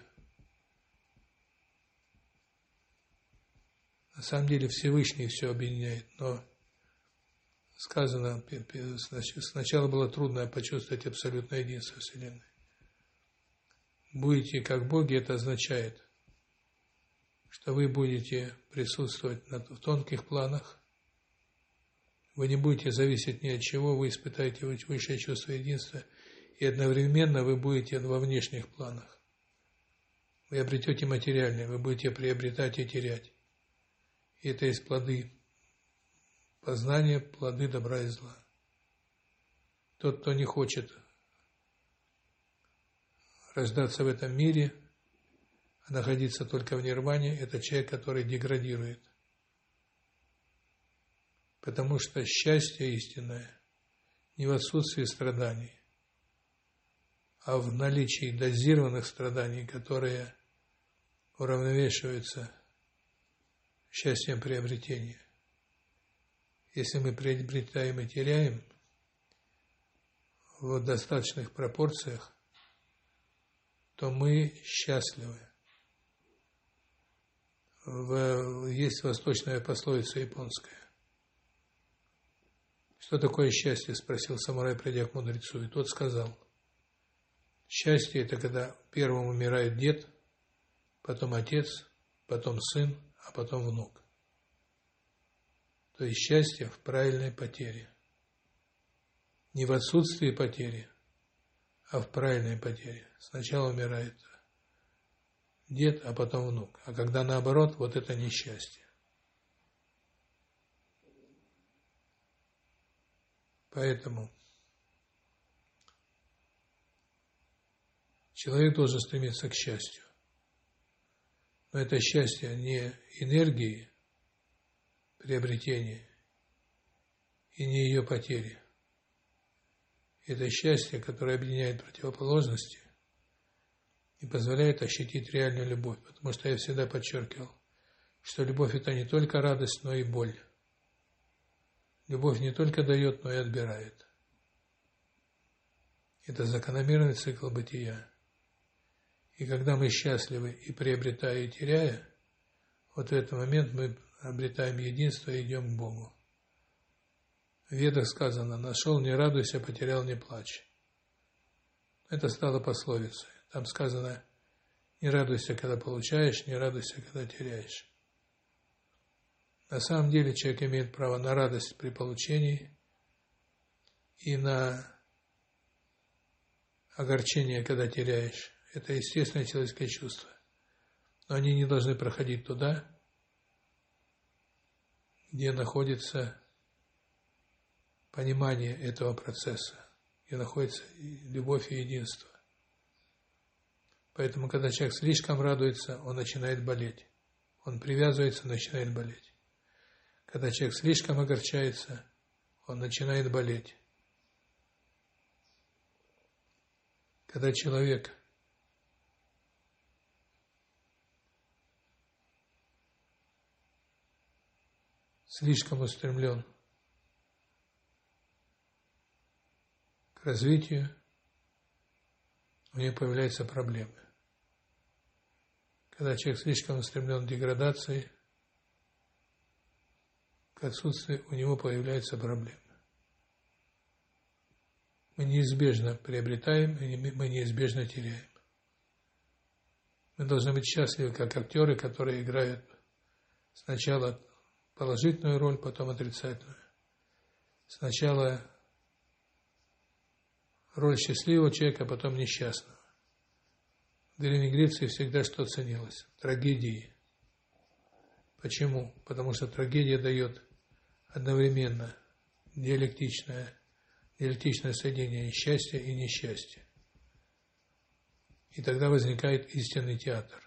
На самом деле Всевышний все объединяет, но сказано, сначала было трудно почувствовать абсолютное единство Вселенной. Будете как боги, это означает, что вы будете присутствовать в тонких планах, вы не будете зависеть ни от чего, вы испытаете высшее чувство единства – и одновременно вы будете во внешних планах. Вы обретете материальное, вы будете приобретать и терять. И это есть плоды познания, плоды добра и зла. Тот, кто не хочет рождаться в этом мире, находиться только в нирване, это человек, который деградирует. Потому что счастье истинное не в отсутствии страданий, а в наличии дозированных страданий, которые уравновешиваются счастьем приобретения. Если мы приобретаем и теряем в достаточных пропорциях, то мы счастливы. В, есть восточная пословица японская. Что такое счастье? спросил самурай, придя к мудрецу, и тот сказал – Счастье – это когда первым умирает дед, потом отец, потом сын, а потом внук. То есть счастье в правильной потере. Не в отсутствии потери, а в правильной потере. Сначала умирает дед, а потом внук. А когда наоборот, вот это несчастье. Поэтому Человек должен стремиться к счастью. Но это счастье не энергии приобретения и не ее потери. Это счастье, которое объединяет противоположности и позволяет ощутить реальную любовь. Потому что я всегда подчеркивал, что любовь это не только радость, но и боль. Любовь не только дает, но и отбирает. Это закономерный цикл бытия. И когда мы счастливы и приобретая, и теряя, вот в этот момент мы обретаем единство и идем к Богу. В Ведах сказано, нашел, не радуйся, потерял, не плачь. Это стало пословицей. Там сказано, не радуйся, когда получаешь, не радуйся, когда теряешь. На самом деле человек имеет право на радость при получении и на огорчение, когда теряешь. Это естественное человеческое чувство. Но они не должны проходить туда, где находится понимание этого процесса, где находится любовь и единство. Поэтому, когда человек слишком радуется, он начинает болеть. Он привязывается, начинает болеть. Когда человек слишком огорчается, он начинает болеть. Когда человек слишком устремлен развитию, у него появляются проблемы. Когда человек слишком устремлен к деградации, к отсутствию, у него появляются проблемы. Мы неизбежно приобретаем, мы неизбежно теряем. Мы должны быть счастливы, как актеры, которые играют сначала положительную роль, потом отрицательную. Сначала роль счастливого человека, а потом несчастного. В Древней Греции всегда что ценилось? Трагедии. Почему? Потому что трагедия дает одновременно диалектичное, диалектичное соединение счастья и несчастья. И тогда возникает истинный театр.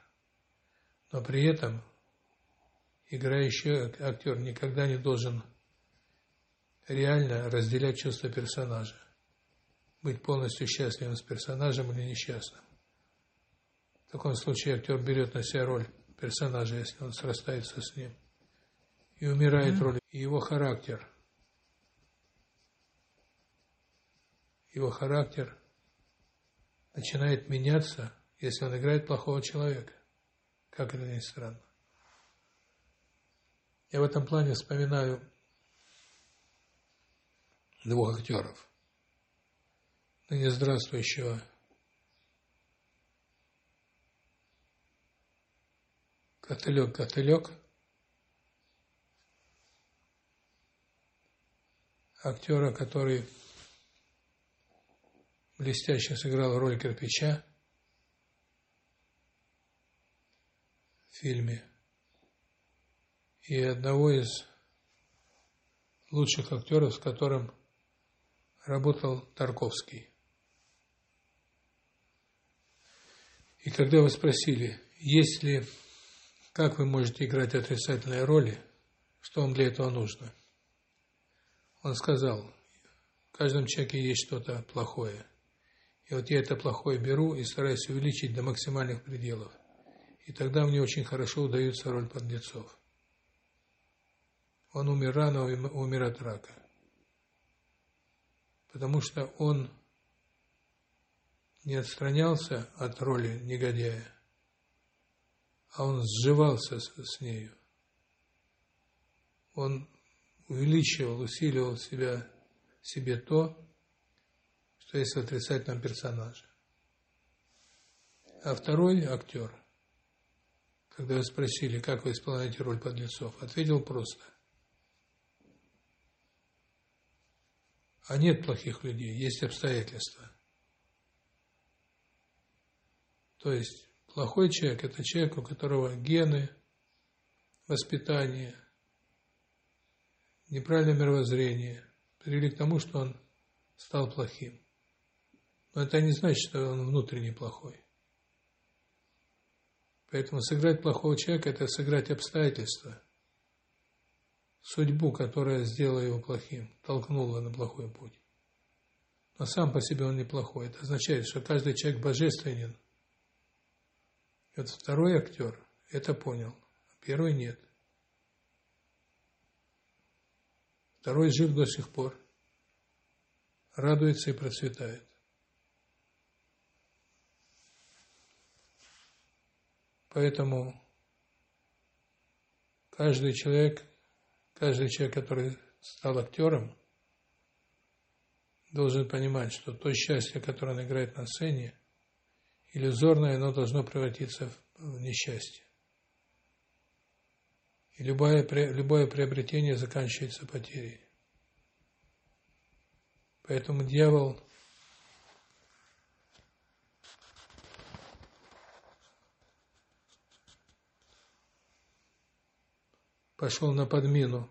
Но при этом играющий актер никогда не должен реально разделять чувства персонажа. Быть полностью счастливым с персонажем или несчастным. В таком случае актер берет на себя роль персонажа, если он срастается с ним. И умирает mm-hmm. роль. И его характер. Его характер начинает меняться, если он играет плохого человека. Как это ни странно. Я в этом плане вспоминаю двух актеров. Ныне здравствующего. Котелек, Котелек, актера, который блестяще сыграл роль кирпича в фильме, и одного из лучших актеров, с которым работал Тарковский. И когда вы спросили, есть ли, как вы можете играть отрицательные роли, что вам для этого нужно, он сказал, в каждом человеке есть что-то плохое. И вот я это плохое беру и стараюсь увеличить до максимальных пределов. И тогда мне очень хорошо удается роль подлецов. Он умер рано, умер от рака потому что он не отстранялся от роли негодяя, а он сживался с, с нею. Он увеличивал, усиливал себя, себе то, что есть в отрицательном персонаже. А второй актер, когда вы спросили, как вы исполняете роль подлецов, ответил просто – А нет плохих людей, есть обстоятельства. То есть плохой человек – это человек, у которого гены, воспитание, неправильное мировоззрение привели к тому, что он стал плохим. Но это не значит, что он внутренне плохой. Поэтому сыграть плохого человека – это сыграть обстоятельства – судьбу, которая сделала его плохим, толкнула на плохой путь. Но сам по себе он неплохой. Это означает, что каждый человек божественен. Вот второй актер это понял, а первый нет. Второй жив до сих пор, радуется и процветает. Поэтому каждый человек Каждый человек, который стал актером, должен понимать, что то счастье, которое он играет на сцене, иллюзорное, оно должно превратиться в несчастье. И любое, любое приобретение заканчивается потерей. Поэтому дьявол пошел на подмену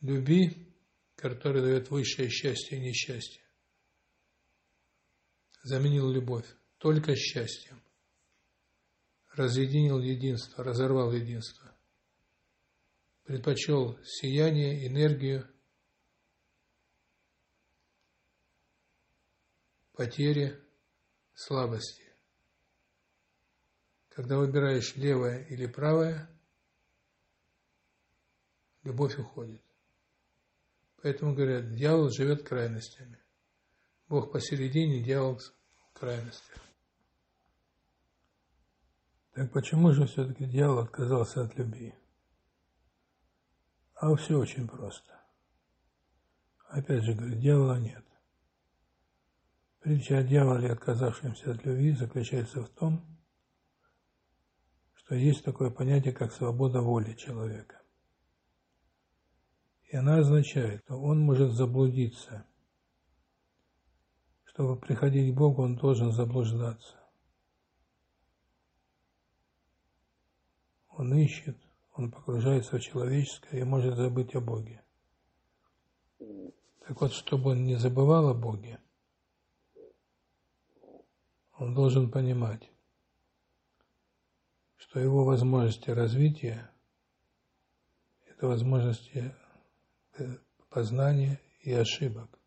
любви, которая дает высшее счастье и несчастье. Заменил любовь только счастьем. Разъединил единство, разорвал единство. Предпочел сияние, энергию, потери, слабости. Когда выбираешь левое или правое – любовь уходит. Поэтому говорят, дьявол живет крайностями. Бог посередине, дьявол в крайностях. Так почему же все-таки дьявол отказался от любви? А все очень просто. Опять же, говорит, дьявола нет. Притча о дьяволе, отказавшемся от любви, заключается в том, что есть такое понятие, как свобода воли человека. И она означает, что он может заблудиться, Чтобы приходить к Богу, он должен заблуждаться. Он ищет, он погружается в человеческое и может забыть о Боге. Так вот, чтобы он не забывал о Боге, он должен понимать, что его возможности развития – это возможности э, познания и ошибок.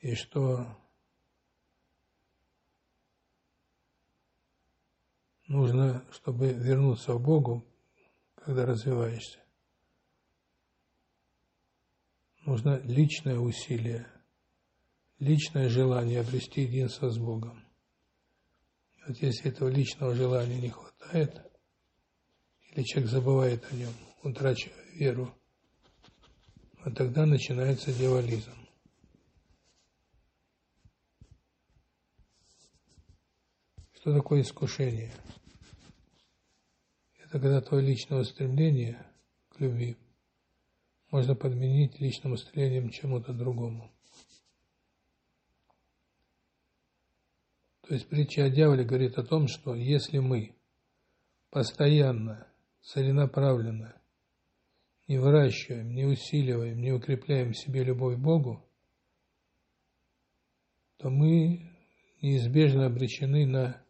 И что нужно, чтобы вернуться к Богу, когда развиваешься, нужно личное усилие, личное желание обрести единство с Богом. Вот если этого личного желания не хватает, или человек забывает о нем, утрачивая веру, вот тогда начинается дьяволизм. Что такое искушение? Это когда твое личное стремление к любви можно подменить личным стремлением к чему-то другому. То есть притча о дьяволе говорит о том, что если мы постоянно, целенаправленно не выращиваем, не усиливаем, не укрепляем в себе любовь к Богу, то мы неизбежно обречены на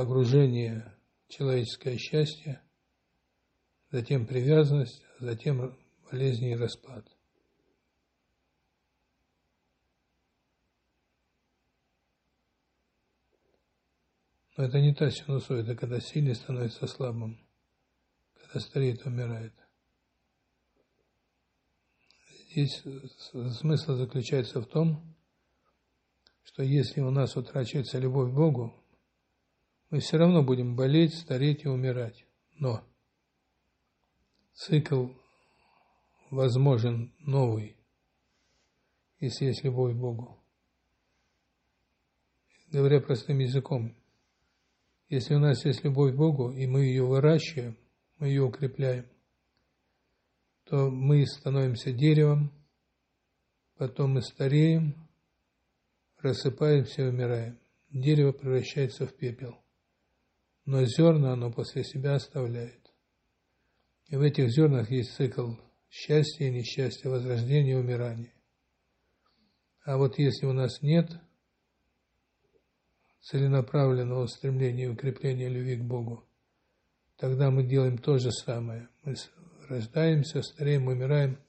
погружение в человеческое счастье, затем привязанность, затем болезни и распад. Но это не та синусоида, когда сильный становится слабым, когда стареет, умирает. Здесь смысл заключается в том, что если у нас утрачивается любовь к Богу, мы все равно будем болеть, стареть и умирать. Но цикл возможен новый, если есть любовь к Богу. Говоря простым языком, если у нас есть любовь к Богу, и мы ее выращиваем, мы ее укрепляем, то мы становимся деревом, потом мы стареем, рассыпаемся и умираем. Дерево превращается в пепел но зерна оно после себя оставляет. И в этих зернах есть цикл счастья и несчастья, возрождения и умирания. А вот если у нас нет целенаправленного стремления и укрепления любви к Богу, тогда мы делаем то же самое. Мы рождаемся, стареем, умираем,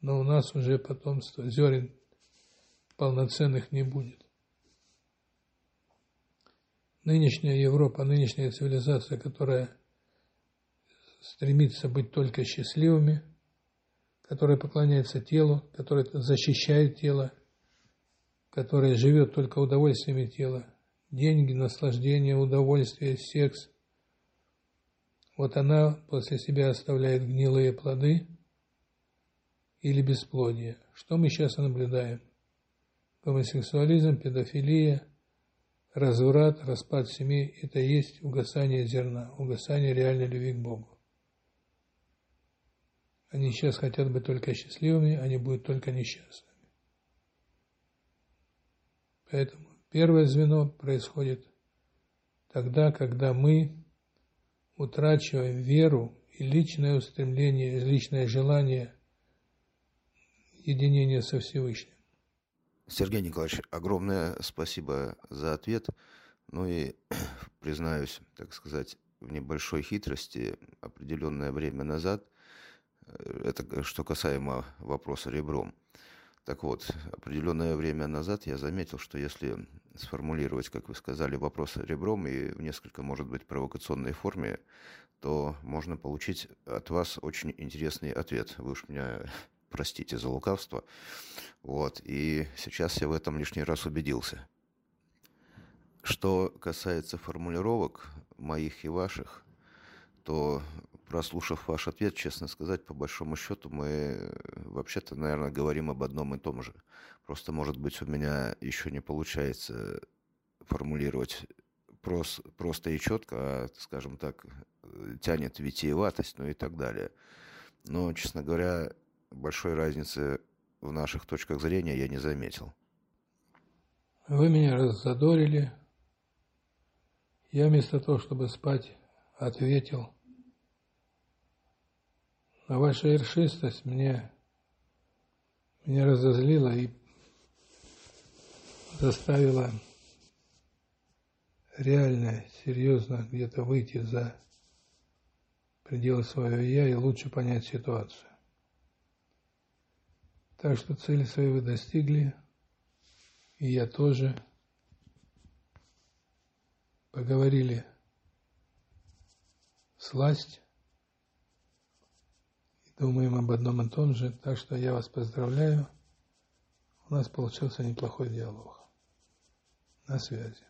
но у нас уже потомство зерен полноценных не будет нынешняя Европа, нынешняя цивилизация, которая стремится быть только счастливыми, которая поклоняется телу, которая защищает тело, которая живет только удовольствиями тела, деньги, наслаждение, удовольствие, секс. Вот она после себя оставляет гнилые плоды или бесплодие. Что мы сейчас наблюдаем? Гомосексуализм, педофилия – разврат, распад семей – это есть угасание зерна, угасание реальной любви к Богу. Они сейчас хотят быть только счастливыми, они будут только несчастными. Поэтому первое звено происходит тогда, когда мы утрачиваем веру и личное устремление, личное желание единения со Всевышним. Сергей Николаевич, огромное спасибо за ответ. Ну и признаюсь, так сказать, в небольшой хитрости определенное время назад, э, это что касаемо вопроса ребром. Так вот, определенное время назад я заметил, что если сформулировать, как вы сказали, вопрос ребром и в несколько, может быть, провокационной форме, то можно получить от вас очень интересный ответ. Вы уж меня простите за лукавство. Вот, и сейчас я в этом лишний раз убедился. Что касается формулировок моих и ваших, то, прослушав ваш ответ, честно сказать, по большому счету, мы вообще-то, наверное, говорим об одном и том же. Просто, может быть, у меня еще не получается формулировать прос, просто и четко, а, скажем так, тянет витиеватость, ну и так далее. Но, честно говоря, большой разницы в наших точках зрения я не заметил. Вы меня раззадорили. Я вместо того, чтобы спать, ответил. А ваша ершистость мне, меня разозлила и заставила реально, серьезно где-то выйти за пределы своего «я» и лучше понять ситуацию. Так что цели свои вы достигли, и я тоже. Поговорили сласть и думаем об одном и том же, так что я вас поздравляю. У нас получился неплохой диалог. На связи.